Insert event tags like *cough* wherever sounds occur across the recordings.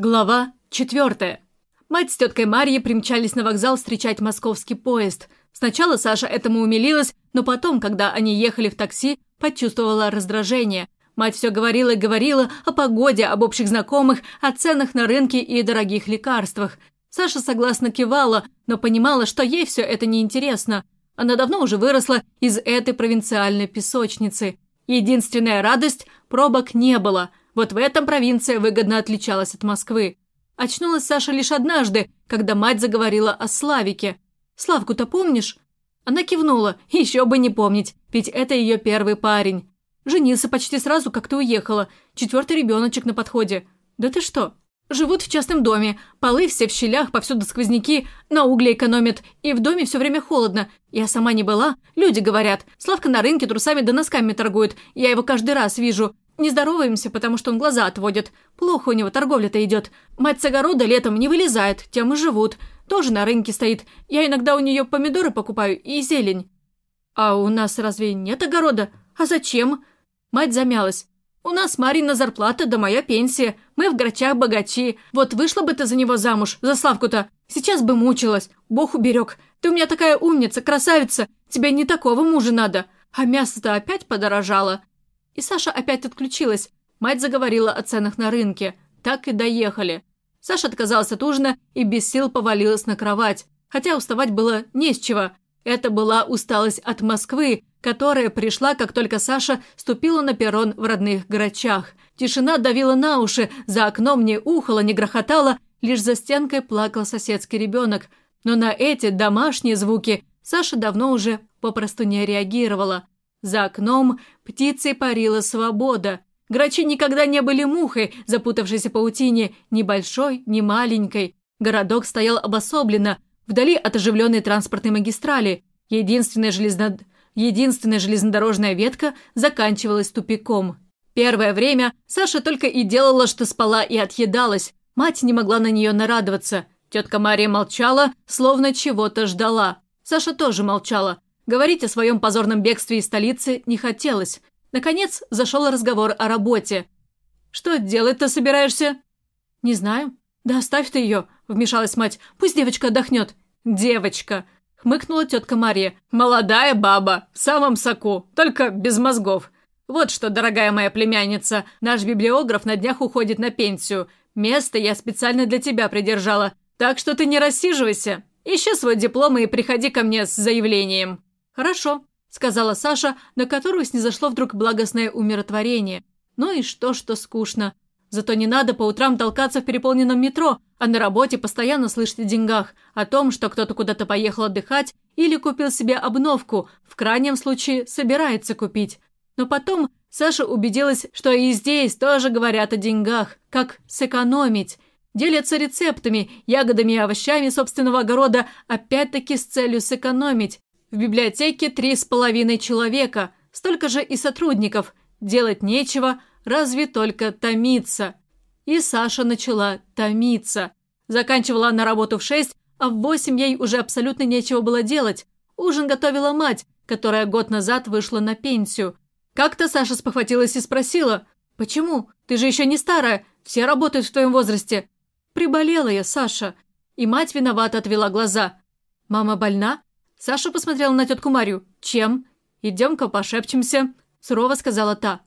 Глава четвертая. Мать с теткой Марьей примчались на вокзал встречать московский поезд. Сначала Саша этому умилилась, но потом, когда они ехали в такси, почувствовала раздражение. Мать все говорила и говорила о погоде, об общих знакомых, о ценах на рынке и дорогих лекарствах. Саша согласно кивала, но понимала, что ей все это неинтересно. Она давно уже выросла из этой провинциальной песочницы. Единственная радость – пробок не было – вот в этом провинция выгодно отличалась от Москвы. Очнулась Саша лишь однажды, когда мать заговорила о Славике. «Славку-то помнишь?» Она кивнула, еще бы не помнить, ведь это ее первый парень. Женился почти сразу, как ты уехала. Четвертый ребеночек на подходе. Да ты что? Живут в частном доме, полы все в щелях, повсюду сквозняки, на угле экономят, и в доме все время холодно. Я сама не была, люди говорят. Славка на рынке трусами да носками торгует, я его каждый раз вижу. Не здороваемся, потому что он глаза отводит. Плохо у него торговля-то идет. Мать с огорода летом не вылезает, тем и живут. Тоже на рынке стоит. Я иногда у нее помидоры покупаю и зелень. А у нас разве нет огорода? А зачем? Мать замялась. У нас Марина зарплата да моя пенсия. Мы в грачах богачи. Вот вышла бы ты за него замуж, за Славку-то. Сейчас бы мучилась. Бог уберег. Ты у меня такая умница, красавица. Тебе не такого мужа надо. А мясо-то опять подорожало. И Саша опять отключилась. Мать заговорила о ценах на рынке. Так и доехали. Саша отказалась от ужина и без сил повалилась на кровать. Хотя уставать было не с чего. Это была усталость от Москвы, которая пришла, как только Саша ступила на перрон в родных грачах. Тишина давила на уши, за окном не ухало, не грохотало, лишь за стенкой плакал соседский ребенок. Но на эти домашние звуки Саша давно уже попросту не реагировала. За окном птицей парила свобода. Грачи никогда не были мухой, запутавшейся паутине, ни большой, ни маленькой. Городок стоял обособленно, вдали от оживленной транспортной магистрали. Единственная, железно... Единственная железнодорожная ветка заканчивалась тупиком. Первое время Саша только и делала, что спала и отъедалась. Мать не могла на нее нарадоваться. Тетка Мария молчала, словно чего-то ждала. Саша тоже молчала. Говорить о своем позорном бегстве из столицы не хотелось. Наконец, зашел разговор о работе. «Что делать-то собираешься?» «Не знаю». «Да оставь ты ее», – вмешалась мать. «Пусть девочка отдохнет». «Девочка», – хмыкнула тетка Мария. «Молодая баба, в самом соку, только без мозгов. Вот что, дорогая моя племянница, наш библиограф на днях уходит на пенсию. Место я специально для тебя придержала, так что ты не рассиживайся. Ищи свой диплом и приходи ко мне с заявлением». «Хорошо», – сказала Саша, на которую снизошло вдруг благостное умиротворение. «Ну и что, что скучно. Зато не надо по утрам толкаться в переполненном метро, а на работе постоянно слышать о деньгах, о том, что кто-то куда-то поехал отдыхать или купил себе обновку, в крайнем случае собирается купить. Но потом Саша убедилась, что и здесь тоже говорят о деньгах, как сэкономить. Делятся рецептами, ягодами и овощами собственного огорода, опять-таки с целью сэкономить. В библиотеке три с половиной человека, столько же и сотрудников. Делать нечего, разве только томиться. И Саша начала томиться. Заканчивала она работу в шесть, а в восемь ей уже абсолютно нечего было делать. Ужин готовила мать, которая год назад вышла на пенсию. Как-то Саша спохватилась и спросила, «Почему? Ты же еще не старая, все работают в твоем возрасте». «Приболела я, Саша». И мать виновато отвела глаза. «Мама больна?» Саша посмотрела на тетку Марию. «Чем?» «Идем-ка пошепчемся», – сурово сказала та.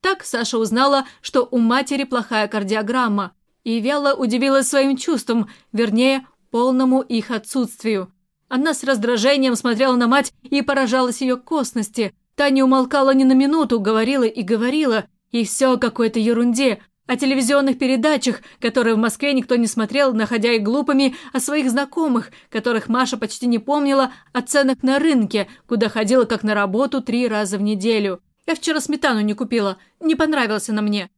Так Саша узнала, что у матери плохая кардиограмма, и вяло удивилась своим чувством, вернее, полному их отсутствию. Она с раздражением смотрела на мать и поражалась ее косности. Та не умолкала ни на минуту, говорила и говорила, и все о какой-то ерунде, о телевизионных передачах, которые в Москве никто не смотрел, находя их глупыми, о своих знакомых, которых Маша почти не помнила, о ценах на рынке, куда ходила как на работу три раза в неделю. Я вчера сметану не купила, не понравилась она мне.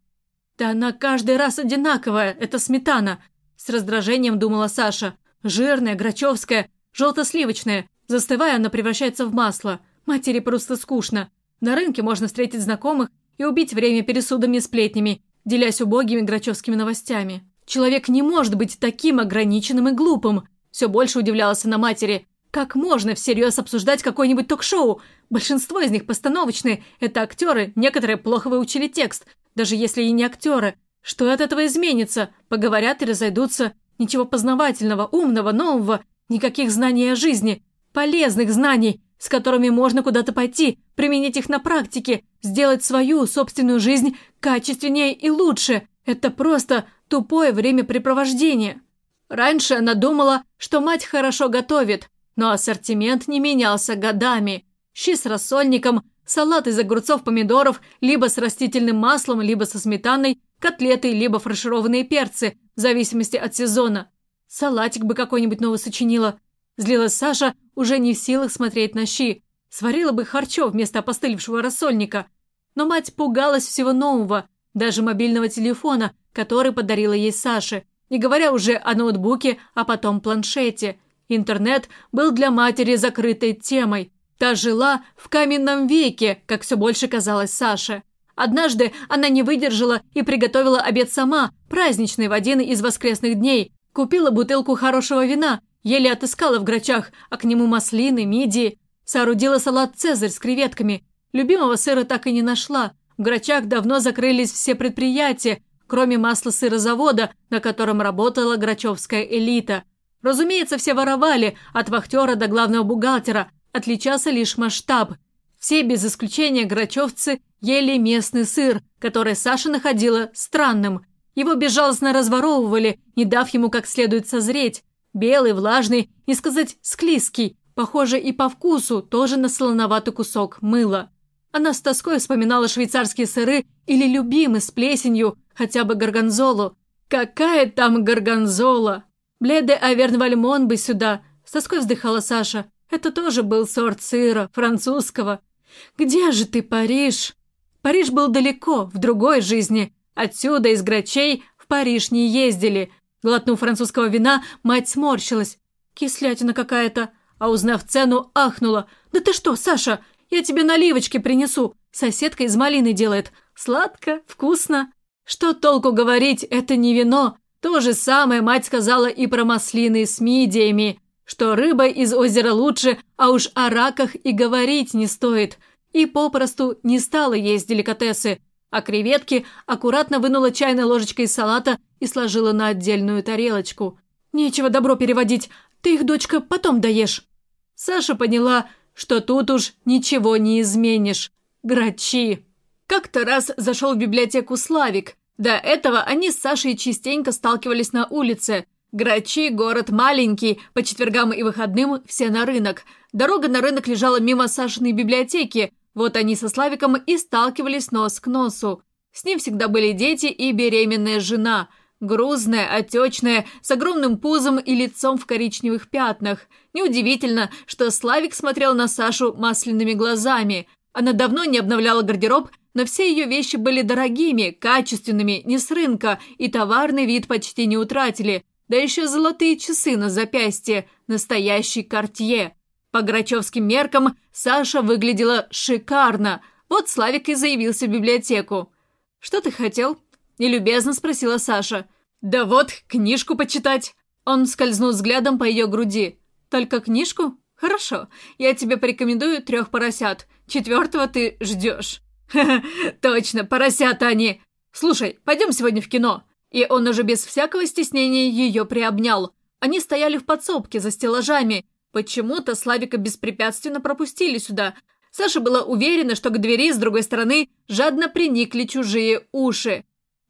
Да она каждый раз одинаковая, эта сметана, с раздражением думала Саша. Жирная, грачевская, желто-сливочная. Застывая, она превращается в масло. Матери просто скучно. На рынке можно встретить знакомых и убить время пересудами и сплетнями, делясь убогими грачевскими новостями. Человек не может быть таким ограниченным и глупым. Все больше удивлялась она матери. Как можно всерьез обсуждать какое-нибудь ток-шоу? Большинство из них постановочные. Это актеры, некоторые плохо выучили текст. Даже если и не актеры. Что от этого изменится? Поговорят и разойдутся. Ничего познавательного, умного, нового. Никаких знаний о жизни. Полезных знаний, с которыми можно куда-то пойти, применить их на практике, сделать свою собственную жизнь качественнее и лучше. Это просто тупое времяпрепровождение. Раньше она думала, что мать хорошо готовит, но ассортимент не менялся годами. Щи с рассольником, салат из огурцов, помидоров, либо с растительным маслом, либо со сметаной, котлеты, либо фаршированные перцы, в зависимости от сезона. Салатик бы какой-нибудь новый сочинила. Злилась Саша, уже не в силах смотреть на щи. Сварила бы харчо вместо опостылевшего рассольника. Но мать пугалась всего нового, даже мобильного телефона, который подарила ей Саша, не говоря уже о ноутбуке, а потом планшете. Интернет был для матери закрытой темой. Та жила в каменном веке, как все больше казалось Саше. Однажды она не выдержала и приготовила обед сама, праздничный в один из воскресных дней. Купила бутылку хорошего вина, еле отыскала в грачах, а к нему маслины, мидии. Соорудила салат «Цезарь» с креветками. Любимого сыра так и не нашла. В грачах давно закрылись все предприятия, кроме масла-сырозавода, на котором работала грачевская элита. Разумеется, все воровали, от вахтера до главного бухгалтера, отличался лишь масштаб. Все без исключения грачевцы ели местный сыр, который Саша находила странным. Его безжалостно разворовывали, не дав ему как следует созреть. Белый, влажный, не сказать склизкий, похоже и по вкусу, тоже на солоноватый кусок мыла. Она с тоской вспоминала швейцарские сыры или любимый с плесенью, хотя бы горгонзолу. Какая там горгонзола! Бледе Авернвальмон бы сюда, с тоской вздыхала Саша. Это тоже был сорт сыра, французского. Где же ты, Париж? Париж был далеко, в другой жизни. Отсюда, из Грачей, в Париж не ездили. Глотнув французского вина, мать сморщилась. Кислятина какая-то. А узнав цену, ахнула. «Да ты что, Саша, я тебе наливочки принесу. Соседка из малины делает. Сладко, вкусно». Что толку говорить, это не вино. То же самое мать сказала и про маслины с мидиями. Что рыба из озера лучше, а уж о раках и говорить не стоит и попросту не стала есть деликатесы, а креветки аккуратно вынула чайной ложечкой из салата и сложила на отдельную тарелочку. «Нечего добро переводить, ты их, дочка, потом доешь». Саша поняла, что тут уж ничего не изменишь. Грачи. Как-то раз зашел в библиотеку Славик. До этого они с Сашей частенько сталкивались на улице. Грачи – город маленький, по четвергам и выходным все на рынок. Дорога на рынок лежала мимо Сашиной библиотеки, вот они со Славиком и сталкивались нос к носу. С ним всегда были дети и беременная жена. Грузная, отечная, с огромным пузом и лицом в коричневых пятнах. Неудивительно, что Славик смотрел на Сашу масляными глазами. Она давно не обновляла гардероб, но все ее вещи были дорогими, качественными, не с рынка, и товарный вид почти не утратили. Да еще золотые часы на запястье, настоящий кортье. По грачевским меркам Саша выглядела шикарно. Вот Славик и заявился в библиотеку. «Что ты хотел?» – нелюбезно спросила Саша. «Да вот, книжку почитать». Он скользнул взглядом по ее груди. «Только книжку? Хорошо. Я тебе порекомендую трех поросят. Четвертого ты ждешь». «Ха-ха, *laughs* точно, поросята они. Слушай, пойдем сегодня в кино». И он уже без всякого стеснения ее приобнял. Они стояли в подсобке за стеллажами, Почему-то Славика беспрепятственно пропустили сюда. Саша была уверена, что к двери с другой стороны жадно приникли чужие уши.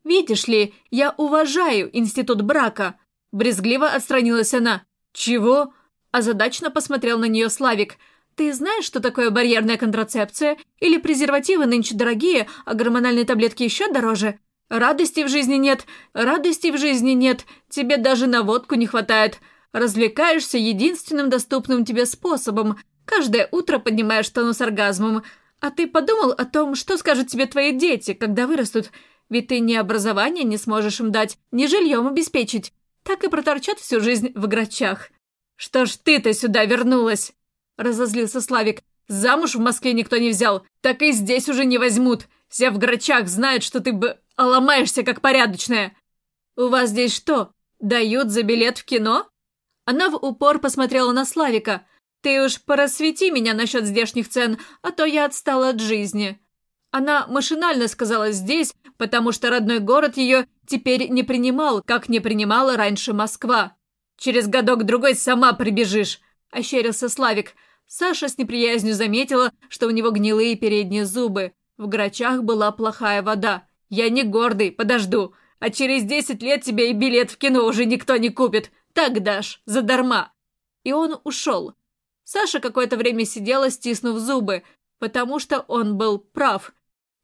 «Видишь ли, я уважаю институт брака», – брезгливо отстранилась она. «Чего?» – озадачно посмотрел на нее Славик. «Ты знаешь, что такое барьерная контрацепция? Или презервативы нынче дорогие, а гормональные таблетки еще дороже? Радости в жизни нет, радости в жизни нет, тебе даже на водку не хватает. Развлекаешься единственным доступным тебе способом. Каждое утро поднимаешь тону с оргазмом. А ты подумал о том, что скажут тебе твои дети, когда вырастут? Ведь ты ни образования не сможешь им дать, ни жильем обеспечить. Так и проторчат всю жизнь в грачах. «Что ж ты-то сюда вернулась?» Разозлился Славик. «Замуж в Москве никто не взял, так и здесь уже не возьмут. Все в грачах знают, что ты бы ломаешься как порядочная. У вас здесь что, дают за билет в кино?» Она в упор посмотрела на Славика. «Ты уж просвети меня насчет здешних цен, а то я отстала от жизни». Она машинально сказала «здесь», потому что родной город ее теперь не принимал, как не принимала раньше Москва. «Через годок-другой сама прибежишь», – ощерился Славик. Саша с неприязнью заметила, что у него гнилые передние зубы. В грачах была плохая вода. «Я не гордый, подожду. А через десять лет тебе и билет в кино уже никто не купит. Так дашь, задарма». И он ушел. Саша какое-то время сидела, стиснув зубы, потому что он был прав.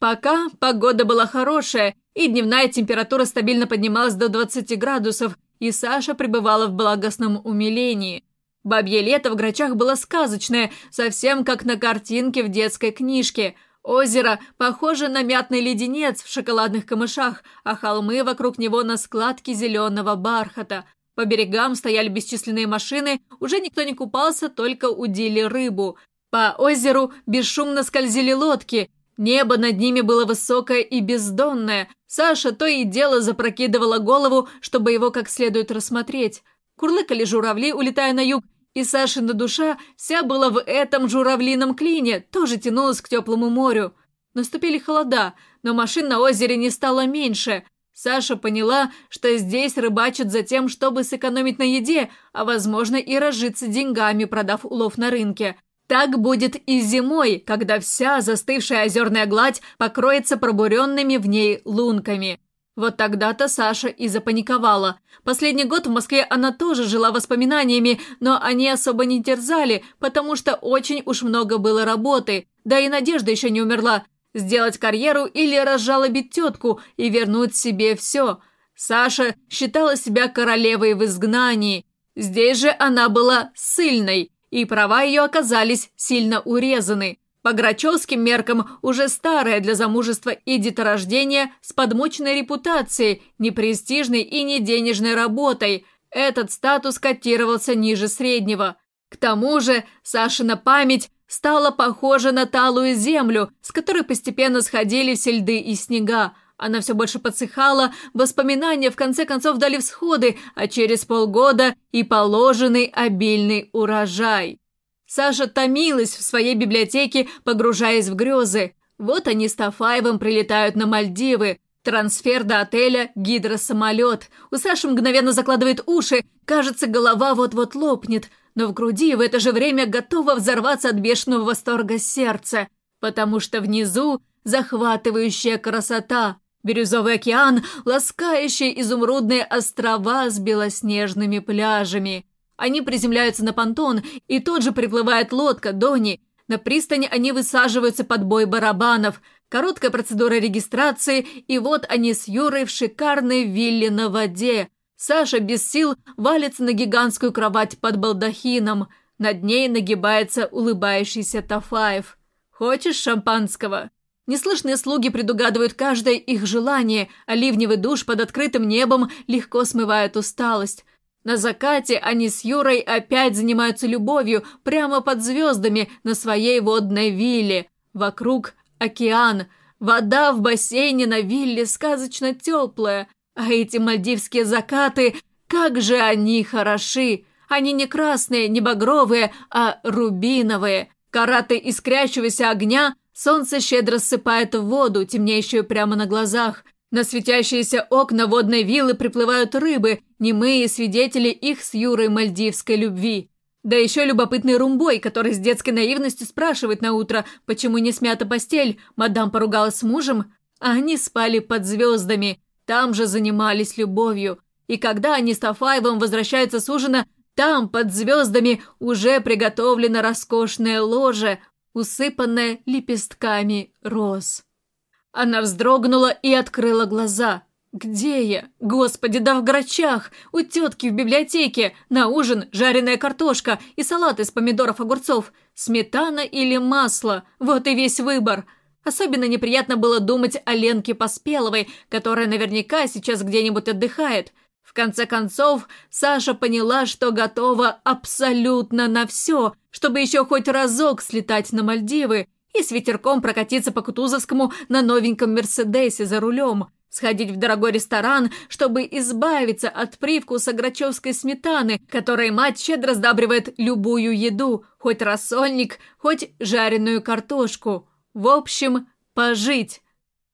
Пока погода была хорошая, и дневная температура стабильно поднималась до 20 градусов, и Саша пребывала в благостном умилении. Бабье лето в Грачах было сказочное, совсем как на картинке в детской книжке. Озеро похоже на мятный леденец в шоколадных камышах, а холмы вокруг него на складке зеленого бархата. По берегам стояли бесчисленные машины, уже никто не купался, только удили рыбу. По озеру бесшумно скользили лодки. Небо над ними было высокое и бездонное. Саша то и дело запрокидывала голову, чтобы его как следует рассмотреть. Курлыкали журавли, улетая на юг, и Сашина душа вся была в этом журавлином клине, тоже тянулась к теплому морю. Наступили холода, но машин на озере не стало меньше. Саша поняла, что здесь рыбачат за тем, чтобы сэкономить на еде, а, возможно, и разжиться деньгами, продав улов на рынке. Так будет и зимой, когда вся застывшая озерная гладь покроется пробуренными в ней лунками. Вот тогда-то Саша и запаниковала. Последний год в Москве она тоже жила воспоминаниями, но они особо не терзали, потому что очень уж много было работы. Да и Надежда еще не умерла. Сделать карьеру или разжалобить тетку и вернуть себе все. Саша считала себя королевой в изгнании. Здесь же она была сильной и права ее оказались сильно урезаны. По грачевским меркам уже старая для замужества и деторождения с подмоченной репутацией, непрестижной и не денежной работой. Этот статус котировался ниже среднего. К тому же Сашина память стала похожа на талую землю, с которой постепенно сходили все льды и снега. Она все больше подсыхала, воспоминания в конце концов дали всходы, а через полгода и положенный обильный урожай. Саша томилась в своей библиотеке, погружаясь в грезы. Вот они с Тафаевым прилетают на Мальдивы. Трансфер до отеля, гидросамолет. У Саши мгновенно закладывает уши, кажется, голова вот-вот лопнет. Но в груди в это же время готово взорваться от бешеного восторга сердца, потому что внизу захватывающая красота. Бирюзовый океан, ласкающий изумрудные острова с белоснежными пляжами. Они приземляются на понтон, и тут же приплывает лодка Дони. На пристани они высаживаются под бой барабанов. Короткая процедура регистрации, и вот они с Юрой в шикарной вилле на воде. Саша без сил валится на гигантскую кровать под балдахином. Над ней нагибается улыбающийся Тафаев. «Хочешь шампанского?» Неслышные слуги предугадывают каждое их желание, а ливневый душ под открытым небом легко смывает усталость. На закате они с Юрой опять занимаются любовью прямо под звездами на своей водной вилле. Вокруг океан. Вода в бассейне на вилле сказочно теплая. А эти мальдивские закаты, как же они хороши! Они не красные, не багровые, а рубиновые. Караты искрящегося огня Солнце щедро ссыпает в воду, темнеющую прямо на глазах. На светящиеся окна водной виллы приплывают рыбы, немые свидетели их с Юрой мальдивской любви. Да еще любопытный румбой, который с детской наивностью спрашивает на утро, почему не смята постель, мадам поругалась с мужем, а они спали под звездами, там же занимались любовью. И когда они с Тафаевым возвращаются с ужина, там, под звездами, уже приготовлено роскошное ложе, усыпанная лепестками роз. Она вздрогнула и открыла глаза. «Где я? Господи, да в грачах! У тетки в библиотеке! На ужин жареная картошка и салат из помидоров-огурцов. Сметана или масло? Вот и весь выбор!» Особенно неприятно было думать о Ленке Поспеловой, которая наверняка сейчас где-нибудь отдыхает. В конце концов, Саша поняла, что готова абсолютно на все, чтобы еще хоть разок слетать на Мальдивы и с ветерком прокатиться по Кутузовскому на новеньком Мерседесе за рулем, сходить в дорогой ресторан, чтобы избавиться от привкуса грачевской сметаны, которой мать щедро сдабривает любую еду, хоть рассольник, хоть жареную картошку. В общем, пожить.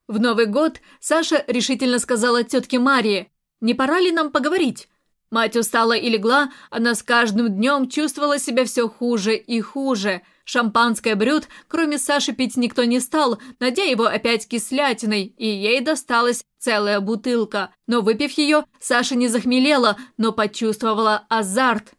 В Новый год Саша решительно сказала тетке Марии, «Не пора ли нам поговорить?» Мать устала и легла, она с каждым днем чувствовала себя все хуже и хуже. Шампанское брют, кроме Саши, пить никто не стал, надя его опять кислятиной, и ей досталась целая бутылка. Но выпив ее, Саша не захмелела, но почувствовала азарт.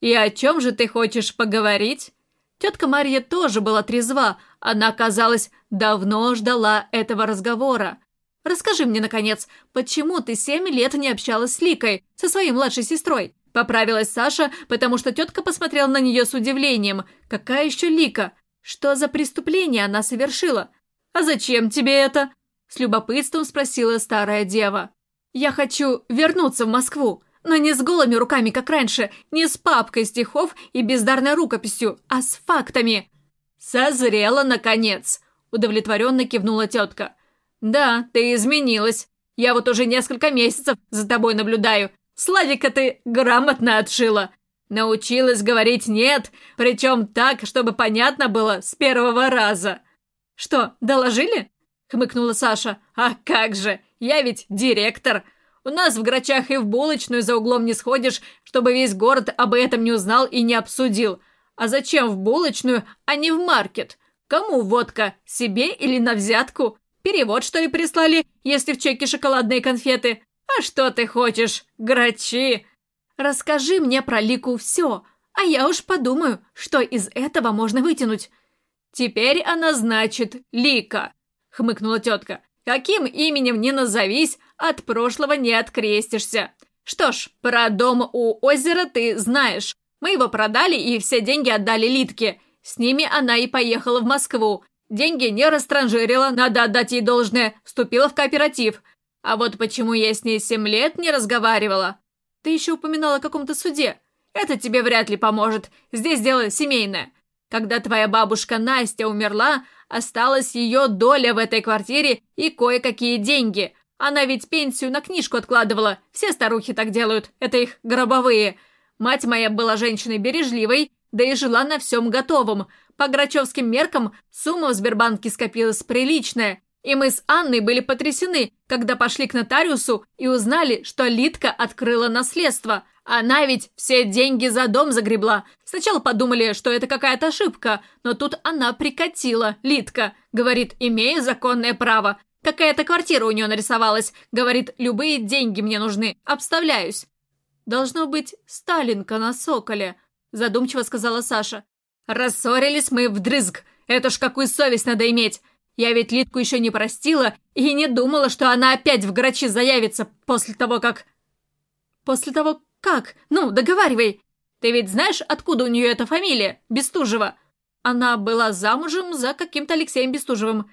«И о чем же ты хочешь поговорить?» Тетка Марья тоже была трезва, она, казалось, давно ждала этого разговора. Расскажи мне, наконец, почему ты семь лет не общалась с Ликой, со своей младшей сестрой?» Поправилась Саша, потому что тетка посмотрела на нее с удивлением. «Какая еще Лика? Что за преступление она совершила? А зачем тебе это?» С любопытством спросила старая дева. «Я хочу вернуться в Москву, но не с голыми руками, как раньше, не с папкой стихов и бездарной рукописью, а с фактами». «Созрела, наконец!» – удовлетворенно кивнула тетка. «Да, ты изменилась. Я вот уже несколько месяцев за тобой наблюдаю. Славика ты грамотно отшила. Научилась говорить «нет», причем так, чтобы понятно было с первого раза». «Что, доложили?» — хмыкнула Саша. «А как же! Я ведь директор. У нас в Грачах и в булочную за углом не сходишь, чтобы весь город об этом не узнал и не обсудил. А зачем в булочную, а не в маркет? Кому водка? Себе или на взятку? Перевод, что ли, прислали, если в чеке шоколадные конфеты? А что ты хочешь, грачи? Расскажи мне про Лику все, а я уж подумаю, что из этого можно вытянуть. Теперь она значит Лика, хмыкнула тетка. Каким именем не назовись, от прошлого не открестишься. Что ж, про дом у озера ты знаешь. Мы его продали и все деньги отдали Литке. С ними она и поехала в Москву. Деньги не растранжирила, надо отдать ей должное, вступила в кооператив. А вот почему я с ней семь лет не разговаривала? Ты еще упоминала о каком-то суде. Это тебе вряд ли поможет. Здесь дело семейное. Когда твоя бабушка Настя умерла, осталась ее доля в этой квартире и кое-какие деньги. Она ведь пенсию на книжку откладывала. Все старухи так делают. Это их гробовые. Мать моя была женщиной бережливой, да и жила на всем готовом – по грачевским меркам сумма в Сбербанке скопилась приличная, и мы с Анной были потрясены, когда пошли к нотариусу и узнали, что Литка открыла наследство. Она ведь все деньги за дом загребла. Сначала подумали, что это какая-то ошибка, но тут она прикатила, Литка. Говорит, имею законное право. Какая-то квартира у нее нарисовалась. Говорит, любые деньги мне нужны. Обставляюсь. «Должно быть Сталинка на Соколе», задумчиво сказала Саша. Рассорились мы вдрызг. Это ж какую совесть надо иметь. Я ведь Литку еще не простила и не думала, что она опять в грачи заявится после того, как... После того, как? Ну, договаривай. Ты ведь знаешь, откуда у нее эта фамилия? Бестужева. Она была замужем за каким-то Алексеем Бестужевым.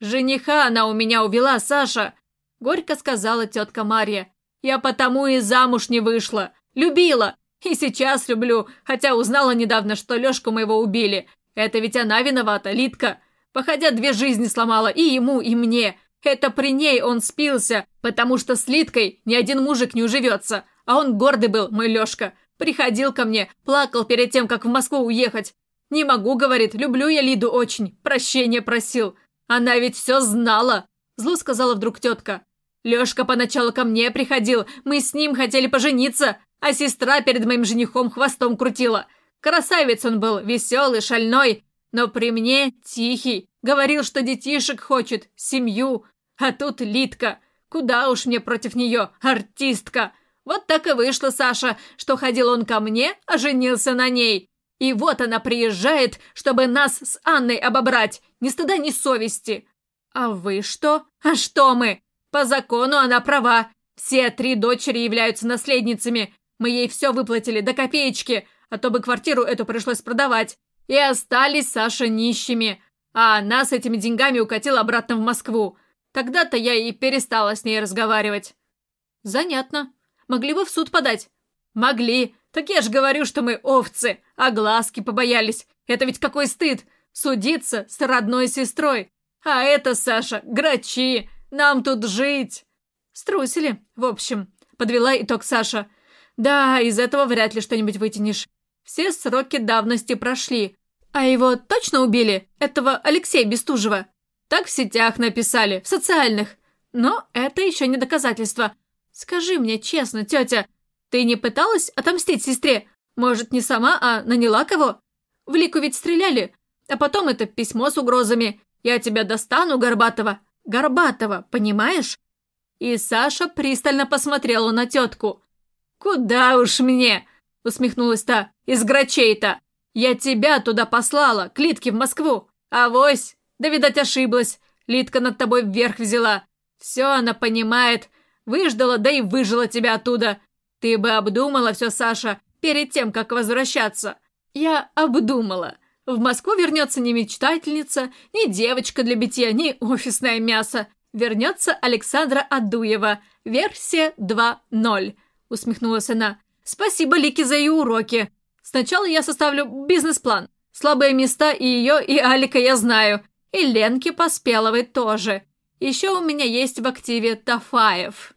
Жениха она у меня увела, Саша. Горько сказала тетка Марья. Я потому и замуж не вышла. Любила. И сейчас люблю, хотя узнала недавно, что Лёшку моего убили. Это ведь она виновата, Литка. Походя, две жизни сломала и ему, и мне. Это при ней он спился, потому что с Литкой ни один мужик не уживется. А он гордый был, мой Лёшка. Приходил ко мне, плакал перед тем, как в Москву уехать. «Не могу», — говорит, — «люблю я Лиду очень, прощения просил». Она ведь все знала, зло сказала вдруг тетка. Лёшка поначалу ко мне приходил, мы с ним хотели пожениться, а сестра перед моим женихом хвостом крутила. Красавец он был, веселый, шальной, но при мне тихий. Говорил, что детишек хочет, семью. А тут Литка. Куда уж мне против нее, артистка. Вот так и вышло, Саша, что ходил он ко мне, а женился на ней. И вот она приезжает, чтобы нас с Анной обобрать. Ни стыда, ни совести. А вы что? А что мы? По закону она права. Все три дочери являются наследницами. Мы ей все выплатили до копеечки, а то бы квартиру эту пришлось продавать. И остались Саша нищими. А она с этими деньгами укатила обратно в Москву. Тогда-то я и перестала с ней разговаривать. Занятно. Могли бы в суд подать? Могли. Так я же говорю, что мы овцы, а глазки побоялись. Это ведь какой стыд. Судиться с родной сестрой. А это, Саша, грачи. Нам тут жить. Струсили, в общем. Подвела итог Саша. Да, из этого вряд ли что-нибудь вытянешь. Все сроки давности прошли. А его точно убили? Этого Алексея Бестужева? Так в сетях написали, в социальных. Но это еще не доказательство. Скажи мне честно, тетя, ты не пыталась отомстить сестре? Может, не сама, а наняла кого? В Лику ведь стреляли. А потом это письмо с угрозами. Я тебя достану, Горбатова. Горбатова, понимаешь? И Саша пристально посмотрела на тетку. «Куда уж мне?» — усмехнулась та. «Из грачей-то! Я тебя туда послала, к Литке в Москву. Авось! Да, видать, ошиблась. Литка над тобой вверх взяла. Все она понимает. Выждала, да и выжила тебя оттуда. Ты бы обдумала все, Саша, перед тем, как возвращаться. Я обдумала. В Москву вернется не мечтательница, не девочка для битья, не офисное мясо. Вернется Александра Адуева. Версия 2.0. Усмехнулась она. Спасибо, Лике, за ее уроки. Сначала я составлю бизнес-план. Слабые места и ее, и Алика я знаю. И Ленки Поспеловой тоже. Еще у меня есть в активе Тафаев.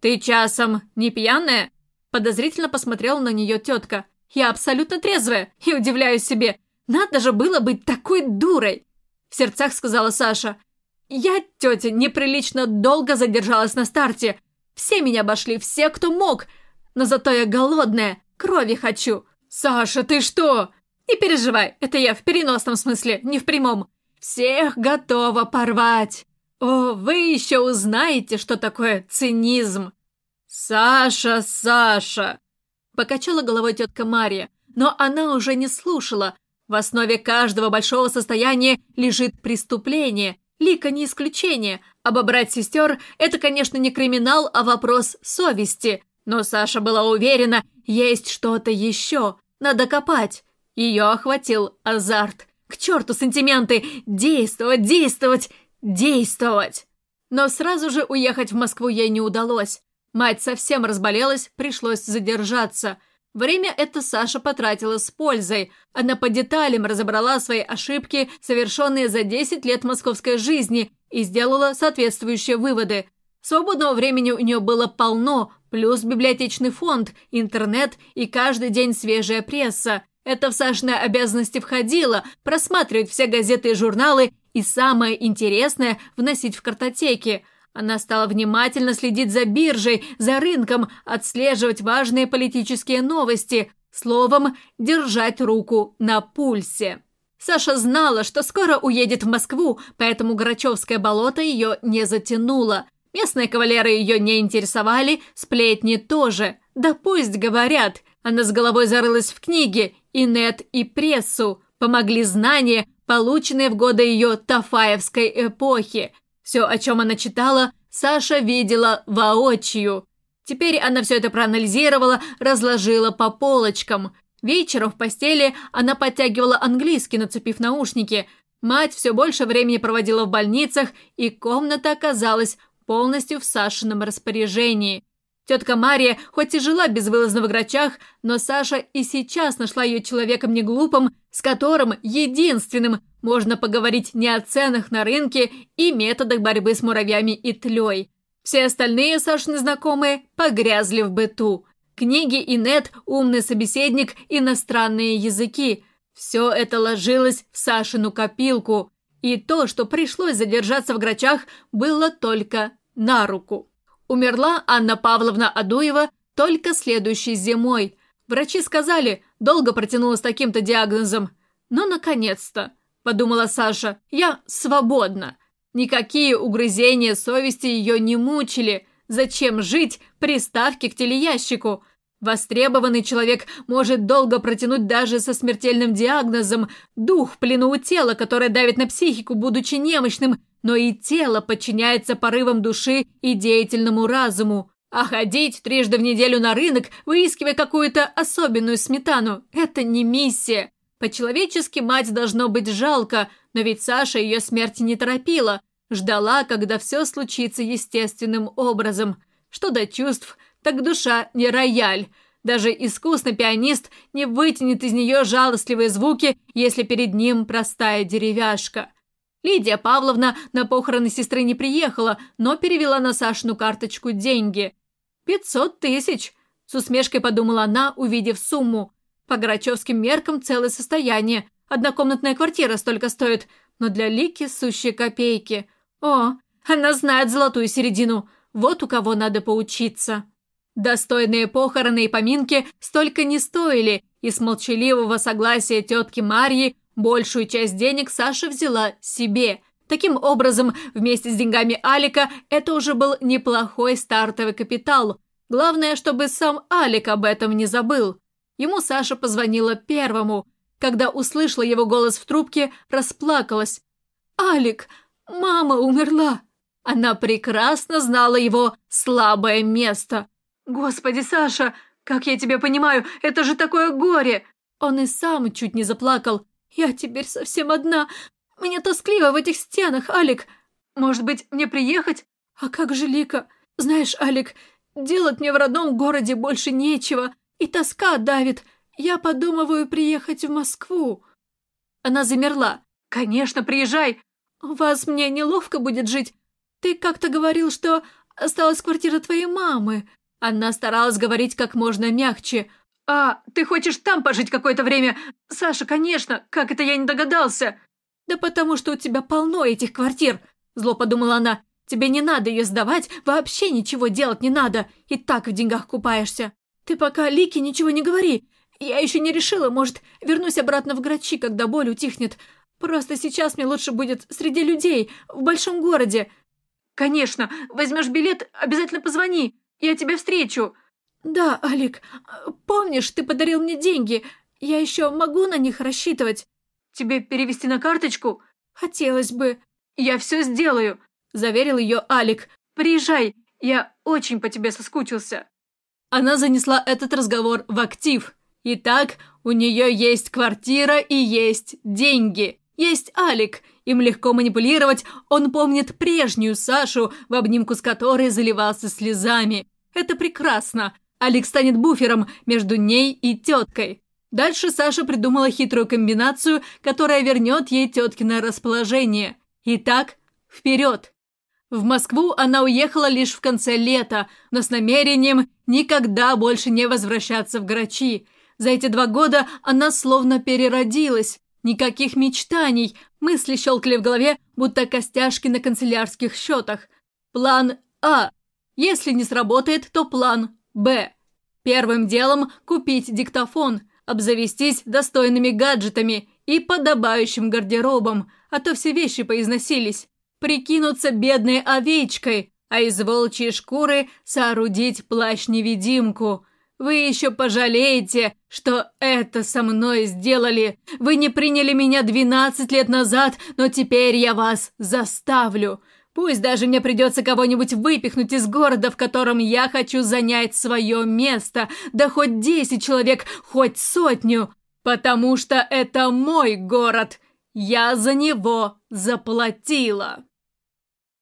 «Ты часом не пьяная?» Подозрительно посмотрела на нее тетка. «Я абсолютно трезвая и удивляюсь себе. Надо же было быть такой дурой!» В сердцах сказала Саша. «Я, тетя, неприлично долго задержалась на старте. Все меня обошли, все, кто мог. Но зато я голодная, крови хочу. Саша, ты что?» «Не переживай, это я в переносном смысле, не в прямом. Всех готова порвать!» «О, вы еще узнаете, что такое цинизм!» «Саша, Саша!» Покачала головой тетка Мария, но она уже не слушала. В основе каждого большого состояния лежит преступление. Лика не исключение. Обобрать сестер – это, конечно, не криминал, а вопрос совести. Но Саша была уверена, есть что-то еще. Надо копать. Ее охватил азарт. К черту сантименты! Действовать, действовать! Действовать! Но сразу же уехать в Москву ей не удалось. Мать совсем разболелась, пришлось задержаться. Время это Саша потратила с пользой. Она по деталям разобрала свои ошибки, совершенные за 10 лет московской жизни, и сделала соответствующие выводы. Свободного времени у нее было полно, плюс библиотечный фонд, интернет и каждый день свежая пресса. Это в Сашины обязанности входило – просматривать все газеты и журналы и самое интересное – вносить в картотеки. Она стала внимательно следить за биржей, за рынком, отслеживать важные политические новости, словом, держать руку на пульсе. Саша знала, что скоро уедет в Москву, поэтому Грачевское болото ее не затянуло. Местные кавалеры ее не интересовали, сплетни тоже. Да пусть говорят. Она с головой зарылась в книги, и нет, и прессу. Помогли знания, полученные в годы ее Тафаевской эпохи. Все, о чем она читала, Саша видела воочию. Теперь она все это проанализировала, разложила по полочкам. Вечером в постели она подтягивала английский, нацепив наушники. Мать все больше времени проводила в больницах, и комната оказалась полностью в Сашином распоряжении. Тетка Мария хоть и жила безвылазно в грачах, но Саша и сейчас нашла ее человеком неглупым, с которым единственным можно поговорить не о ценах на рынке и методах борьбы с муравьями и тлей. Все остальные Сашины знакомые погрязли в быту. Книги и нет, умный собеседник, иностранные языки. Все это ложилось в Сашину копилку. И то, что пришлось задержаться в грачах, было только на руку. Умерла Анна Павловна Адуева только следующей зимой. Врачи сказали, долго протянула с таким-то диагнозом. Но, наконец-то, подумала Саша, я свободна. Никакие угрызения совести ее не мучили. Зачем жить приставки к телеящику? Востребованный человек может долго протянуть даже со смертельным диагнозом. Дух в плену у тела, которое давит на психику, будучи немощным, но и тело подчиняется порывам души и деятельному разуму. А ходить трижды в неделю на рынок, выискивая какую-то особенную сметану – это не миссия. По-человечески мать должно быть жалко, но ведь Саша ее смерти не торопила. Ждала, когда все случится естественным образом. Что до чувств, так душа не рояль. Даже искусный пианист не вытянет из нее жалостливые звуки, если перед ним простая деревяшка. Лидия Павловна на похороны сестры не приехала, но перевела на Сашину карточку деньги. «Пятьсот тысяч!» – с усмешкой подумала она, увидев сумму. По грачевским меркам целое состояние. Однокомнатная квартира столько стоит. но для Лики сущие копейки. О, она знает золотую середину. Вот у кого надо поучиться. Достойные похороны и поминки столько не стоили, и с молчаливого согласия тетки Марьи большую часть денег Саша взяла себе. Таким образом, вместе с деньгами Алика это уже был неплохой стартовый капитал. Главное, чтобы сам Алик об этом не забыл. Ему Саша позвонила первому. Когда услышала его голос в трубке, расплакалась. «Алик, мама умерла!» Она прекрасно знала его слабое место. «Господи, Саша, как я тебя понимаю, это же такое горе!» Он и сам чуть не заплакал. «Я теперь совсем одна. Мне тоскливо в этих стенах, Алик. Может быть, мне приехать? А как же Лика? Знаешь, Алик, делать мне в родном городе больше нечего и тоска давит. Я подумываю приехать в Москву». Она замерла. «Конечно, приезжай. У вас мне неловко будет жить. Ты как-то говорил, что осталась квартира твоей мамы». Она старалась говорить как можно мягче. «А, ты хочешь там пожить какое-то время? Саша, конечно, как это я не догадался?» «Да потому что у тебя полно этих квартир», – зло подумала она. «Тебе не надо ее сдавать, вообще ничего делать не надо, и так в деньгах купаешься». «Ты пока Лике ничего не говори. Я еще не решила, может, вернусь обратно в Грачи, когда боль утихнет. Просто сейчас мне лучше будет среди людей, в большом городе». «Конечно, возьмешь билет, обязательно позвони. Я тебя встречу». «Да, Алик, помнишь, ты подарил мне деньги? Я еще могу на них рассчитывать?» «Тебе перевести на карточку?» «Хотелось бы». «Я все сделаю», – заверил ее Алик. «Приезжай, я очень по тебе соскучился». Она занесла этот разговор в актив. Итак, у нее есть квартира и есть деньги. Есть Алик. Им легко манипулировать. Он помнит прежнюю Сашу, в обнимку с которой заливался слезами. Это прекрасно. Алик станет буфером между ней и теткой. Дальше Саша придумала хитрую комбинацию, которая вернет ей теткино расположение. Итак, вперед! В Москву она уехала лишь в конце лета, но с намерением никогда больше не возвращаться в Грачи. За эти два года она словно переродилась. Никаких мечтаний, мысли щелкали в голове, будто костяшки на канцелярских счетах. План А. Если не сработает, то план Б. Первым делом купить диктофон, обзавестись достойными гаджетами и подобающим гардеробом, а то все вещи поизносились прикинуться бедной овечкой, а из волчьей шкуры соорудить плащ-невидимку. Вы еще пожалеете, что это со мной сделали. Вы не приняли меня двенадцать лет назад, но теперь я вас заставлю. Пусть даже мне придется кого-нибудь выпихнуть из города, в котором я хочу занять свое место, да хоть десять человек, хоть сотню, потому что это мой город. Я за него заплатила.